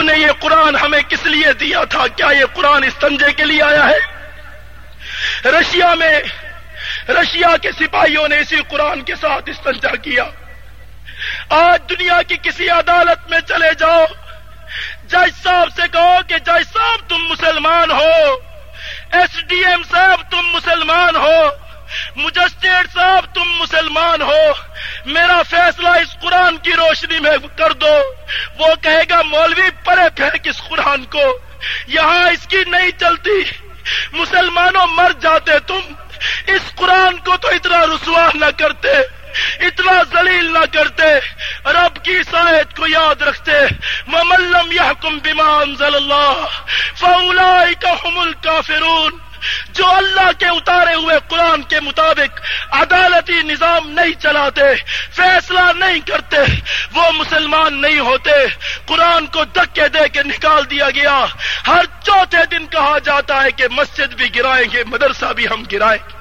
رب نے یہ قرآن ہمیں کس لیے دیا تھا؟ کیا یہ قرآن استنجے کے لیے آیا ہے؟ رشیا میں، رشیا کے سپاہیوں نے اسی قرآن کے ساتھ استنجا کیا۔ آج دنیا کی کسی عدالت میں چلے جاؤ۔ جج صاحب سے کہو کہ جج صاحب تم مسلمان ہو۔ ایس ڈی ایم صاحب تم مسلمان ہو۔ مجسٹریٹ صاحب تم مسلمان ہو۔ میرا فیصلہ اس قرآن کی روشنی میں کر دو۔ وہ کہے گا، مولوی اس قرآن کو، یہاں اس کی نہیں چلتی۔ مسلمانوں مر جاتے، تم اس قرآن کو تو اتنا رسوا نہ کرتے، اتنا ذلیل نہ کرتے۔ رب کی سائد کو یاد رکھتے۔ مملم یحکم بما انزل اللہ فاولائک هم الکافرون جو اللہ کے اتارے ہوئے قرآن کے مطابق عدالتی نظام نہیں چلاتے، فیصلہ نہیں کرتے، وہ مسلمان نہیں ہوتے، قرآن کو دکے دے کے نکال دیا گیا۔ ہر چوتھے دن کہا جاتا ہے کہ مسجد بھی گرائیں گے، مدرسہ بھی ہم گرائیں۔ گے